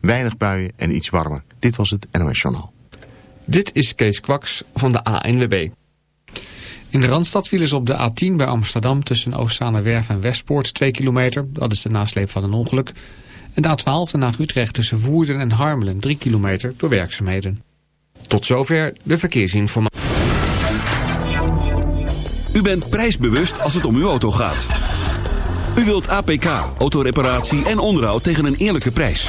weinig buien en iets warmer. Dit was het NOS Journaal. Dit is Kees Kwaks van de ANWB. In de Randstad vielen ze op de A10 bij Amsterdam tussen Oostzaanerwerf en Westpoort 2 kilometer. Dat is de nasleep van een ongeluk. En de A12 naar Utrecht tussen Woerden en Harmelen 3 kilometer door werkzaamheden. Tot zover de verkeersinformatie. U bent prijsbewust als het om uw auto gaat. U wilt APK, autoreparatie en onderhoud tegen een eerlijke prijs.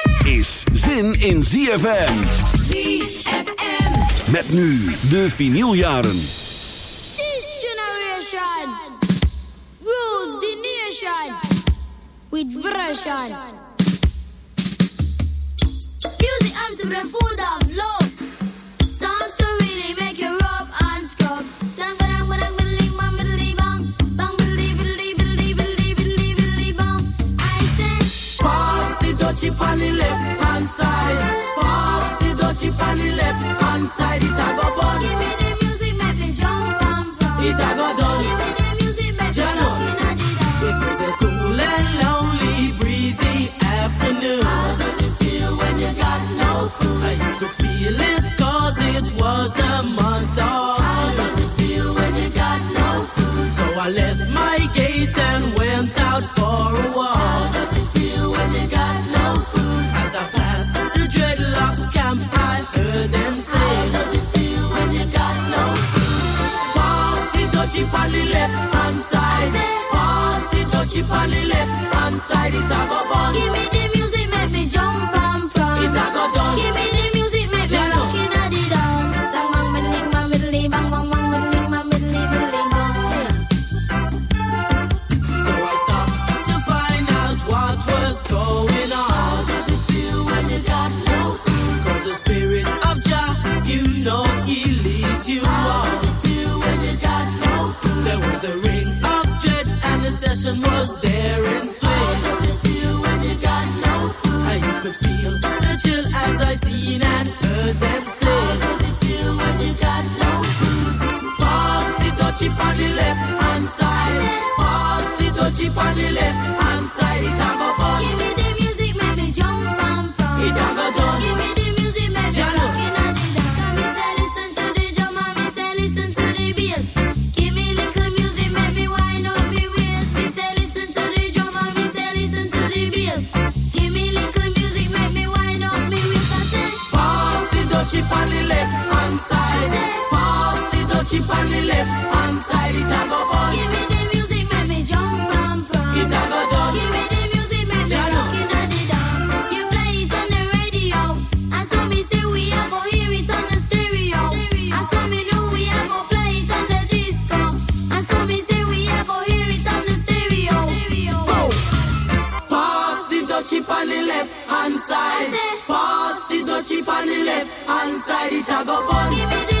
Is zin in ZFM. ZFM. Met nu de vinyljaren. This generation rules the nation with version. Music Amsterdam full of love. Dutchie on the left hand side. Pass the dutchie on the left hand side. It a go bun. give me the music, make me jump and from. It a go done. Give me the music, make me inna the dance. It was a cool and lonely, breezy afternoon. How does it feel when you got no food? And you could feel it cause it was on the left hand side. Pass the dutchie on the left hand side. It a go bun. Give me the and was there in How swing. does it feel when you got no food? And could feel the chill as I seen and heard them How does it feel when you got no food? Pass the on on the left hand side, it a go on. Give me the music, make me jump and pump. It a go down. Give me the music, make me looking at the down. You play it on the radio, and so me say we a go hear it on the stereo, and so me know we a go play it on the disco, and so me say we a go hear it on the stereo. stereo. Pass the dutchie on the left hand side. Pass the dutchie on the left hand side, it a go on. Give me the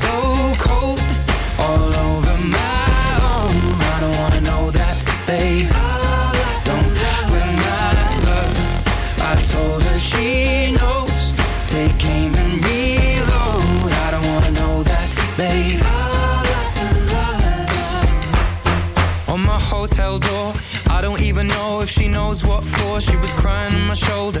I told her she knows. Take aim and reload. I don't wanna know that, babe. On my hotel door, I don't even know if she knows what for. She was crying on my shoulder.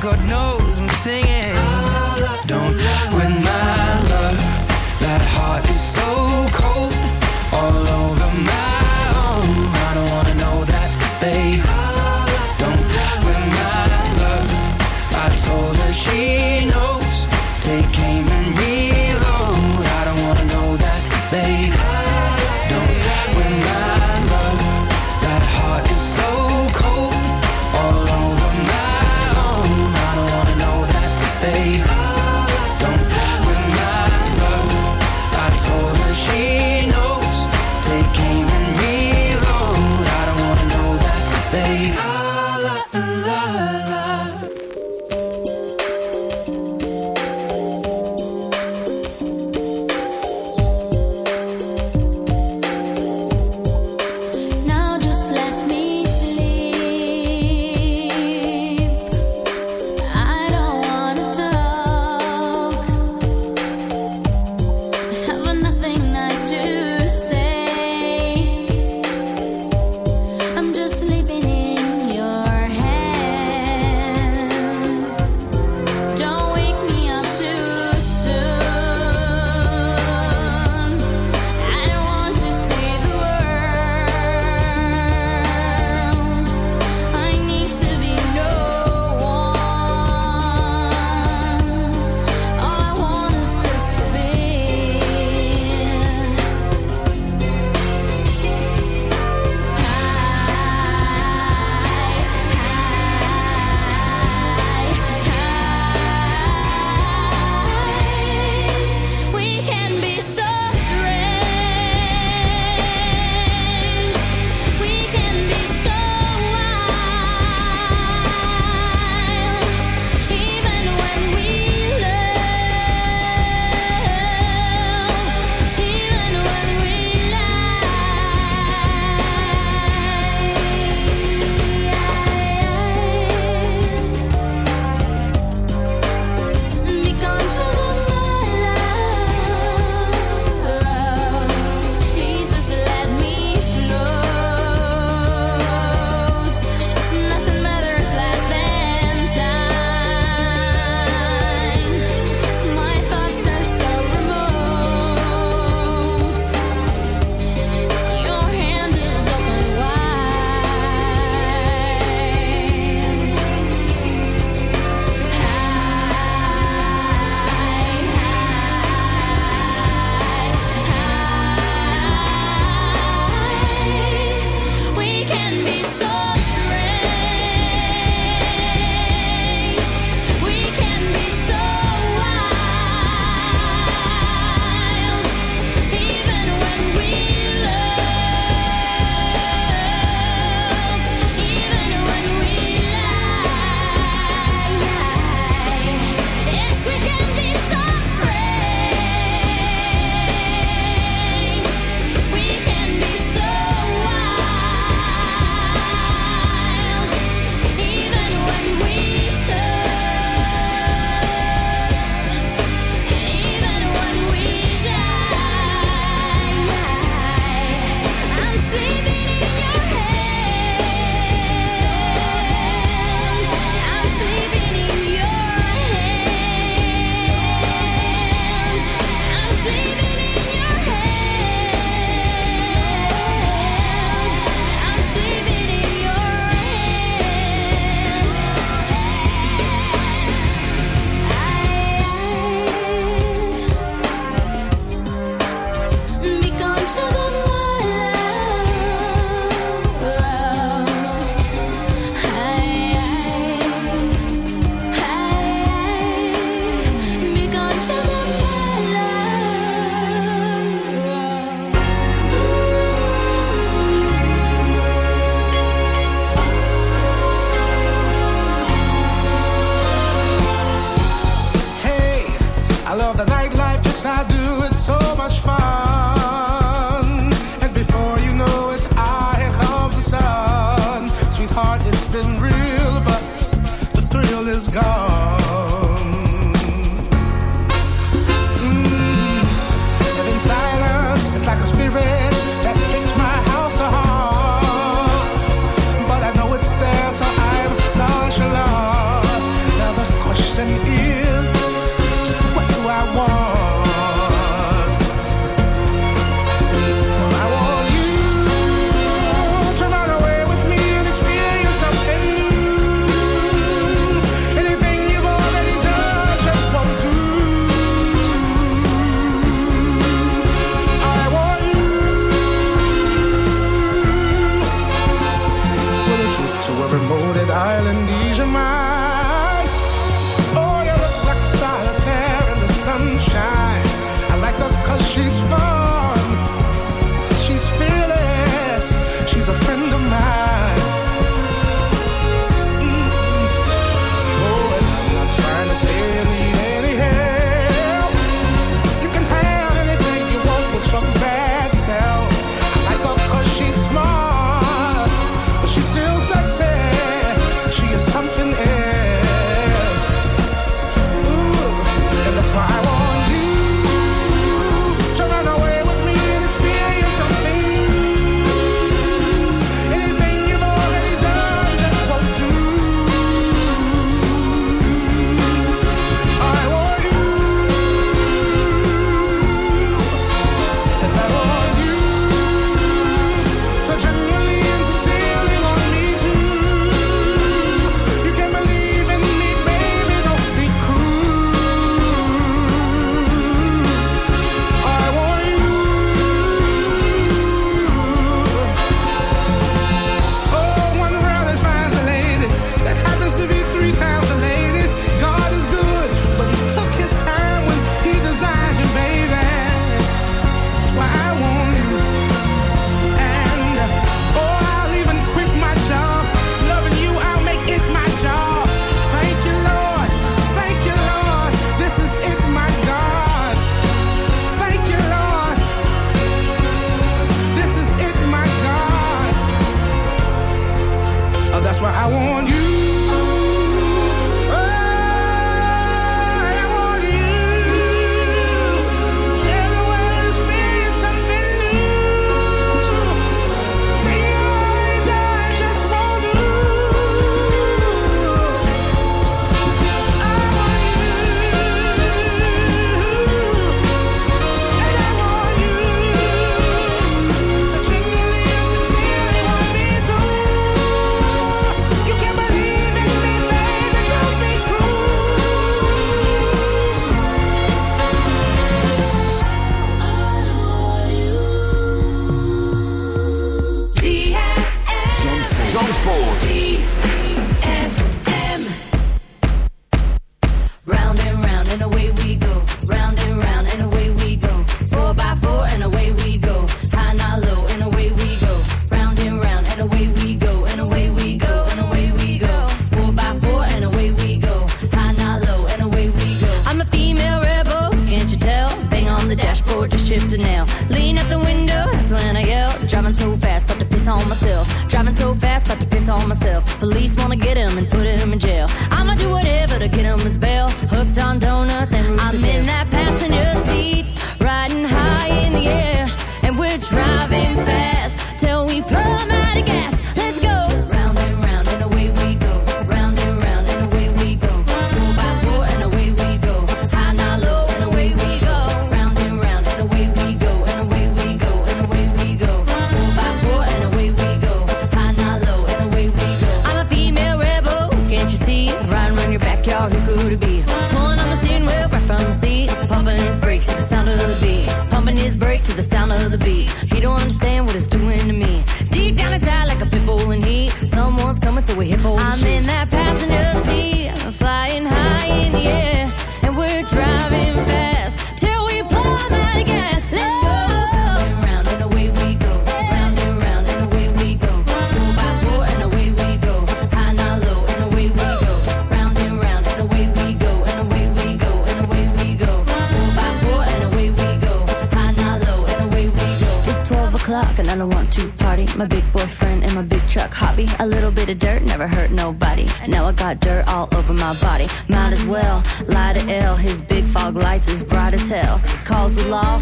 God knows I'm singing. Don't win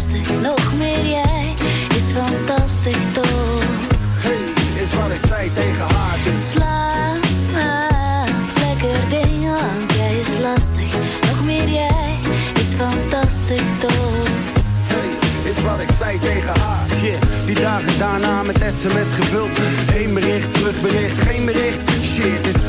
lastig. Nog meer jij is fantastisch toch? Hey, is wat ik zei tegen haar, dus. Slaap lekker ding, want jij is lastig. Nog meer jij is fantastisch toch? is wat ik zei tegen haar. Yeah, die dagen daarna met sms gevuld. Eén bericht, terugbericht, geen bericht. Shit,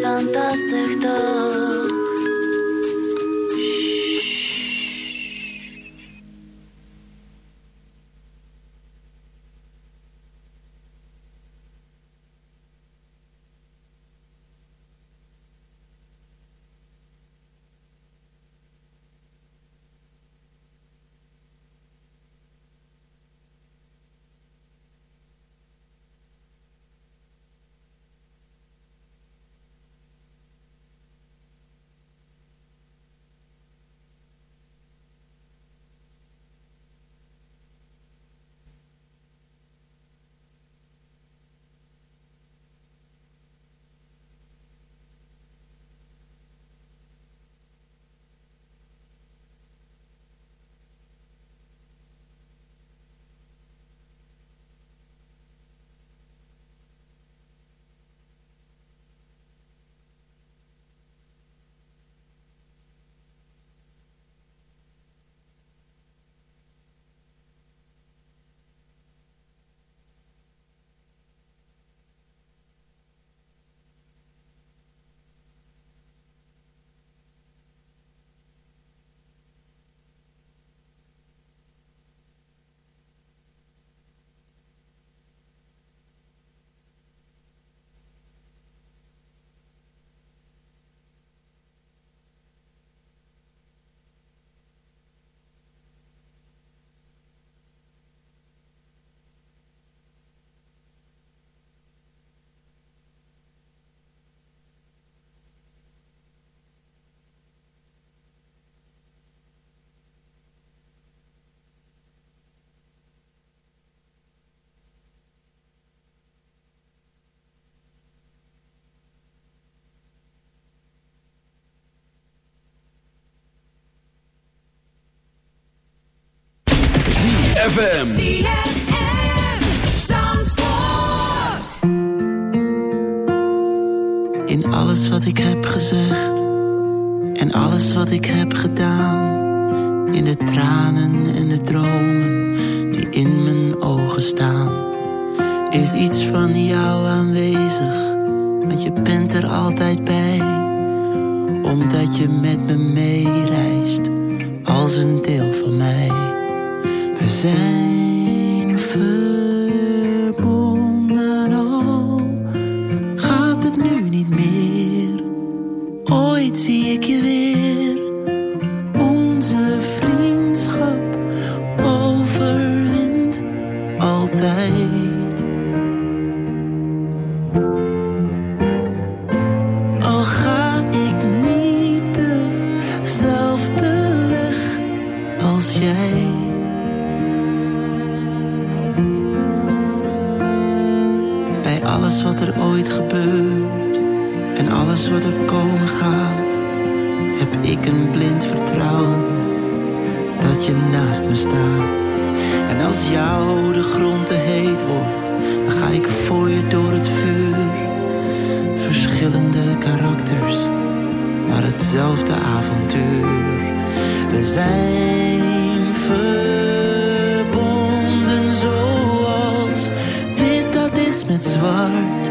fantastych to ZFM. In alles wat ik heb gezegd en alles wat ik heb gedaan. In de tranen en de dromen die in mijn ogen staan. Is iets van jou aanwezig, want je bent er altijd bij. Omdat je met me meereist, als een deel van mij. Cause I alles wat er ooit gebeurt en alles wat er komen gaat, heb ik een blind vertrouwen dat je naast me staat. En als jou de grond te heet wordt, dan ga ik voor je door het vuur. Verschillende karakters, maar hetzelfde avontuur. We zijn verbonden met zwart.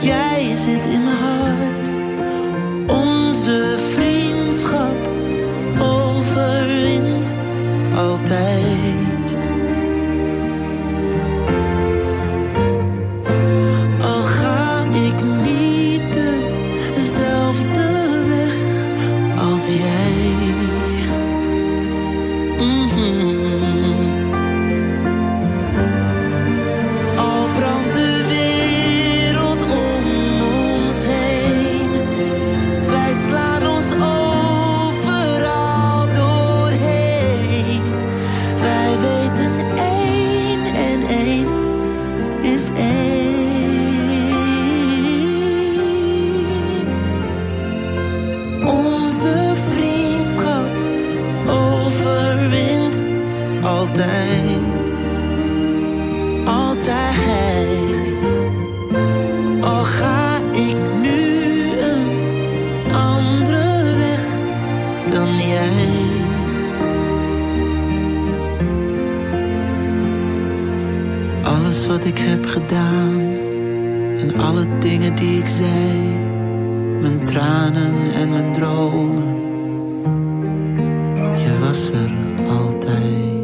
Jij zit in mijn hart. Onze zei, mijn tranen en mijn dromen. Je was er altijd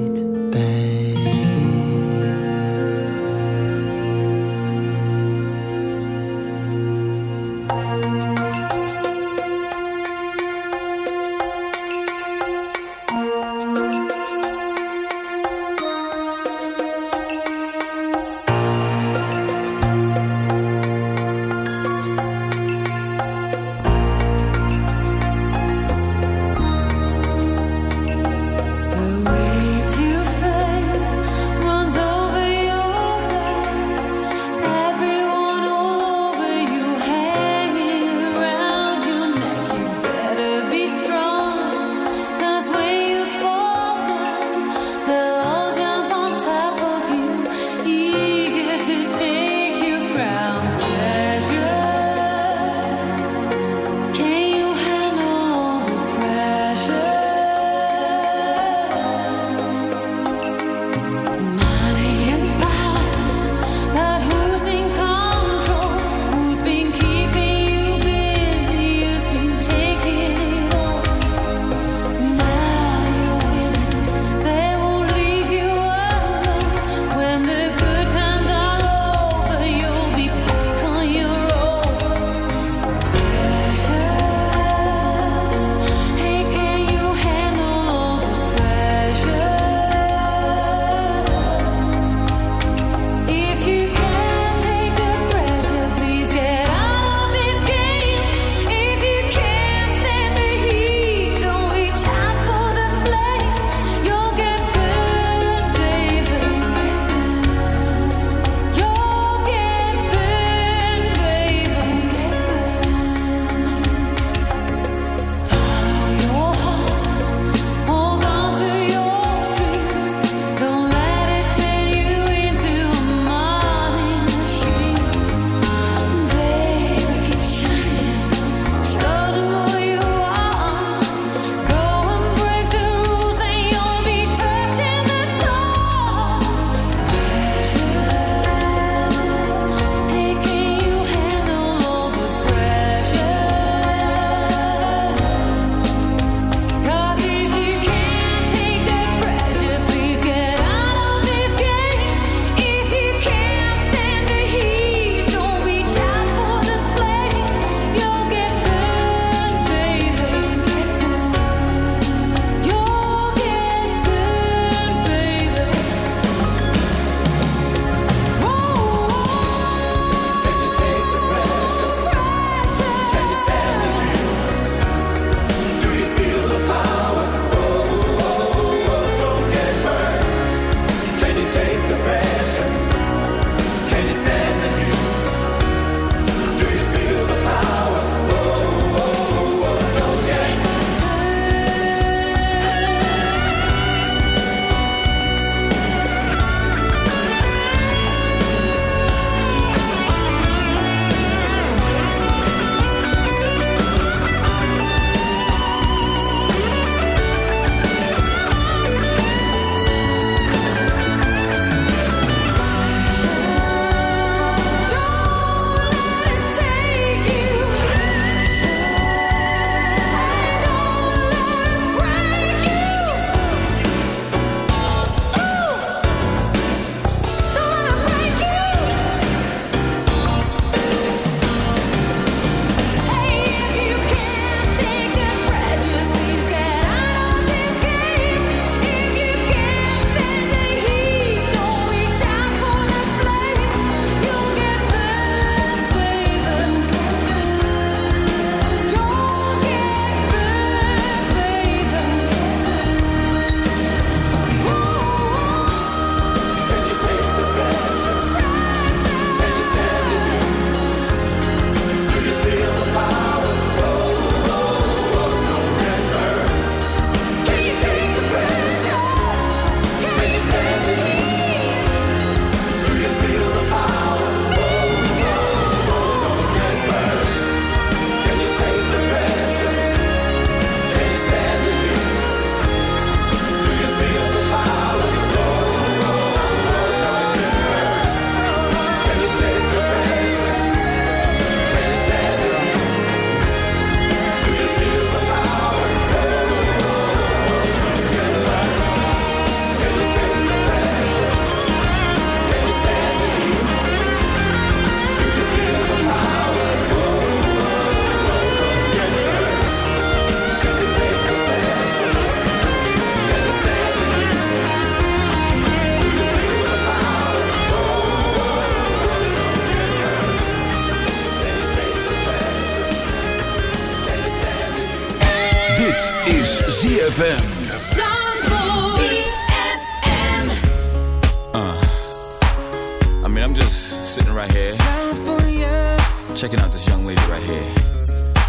Checking out this young lady right here.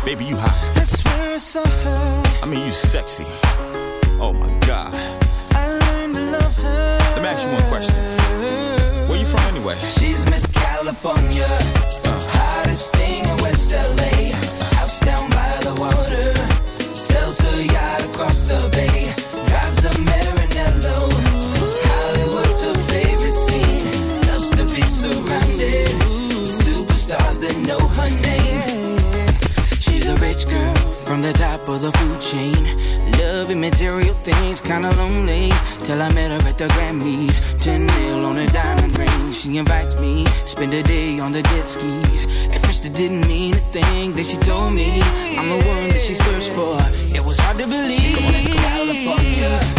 Baby, you hot. I swear it's so I mean, you sexy. Oh my God. I learned to love her. Let me ask you one question. Where you from anyway? She's Miss California. Uh. Hottest thing in West LA rich girl from the top of the food chain. Loving material things, kinda lonely. Till I met her at the Grammys. 10 mil on a diamond ring. She invites me, spend a day on the jet skis. At first it didn't mean a thing, then she told me I'm the one that she searched for. It was hard to believe. She California.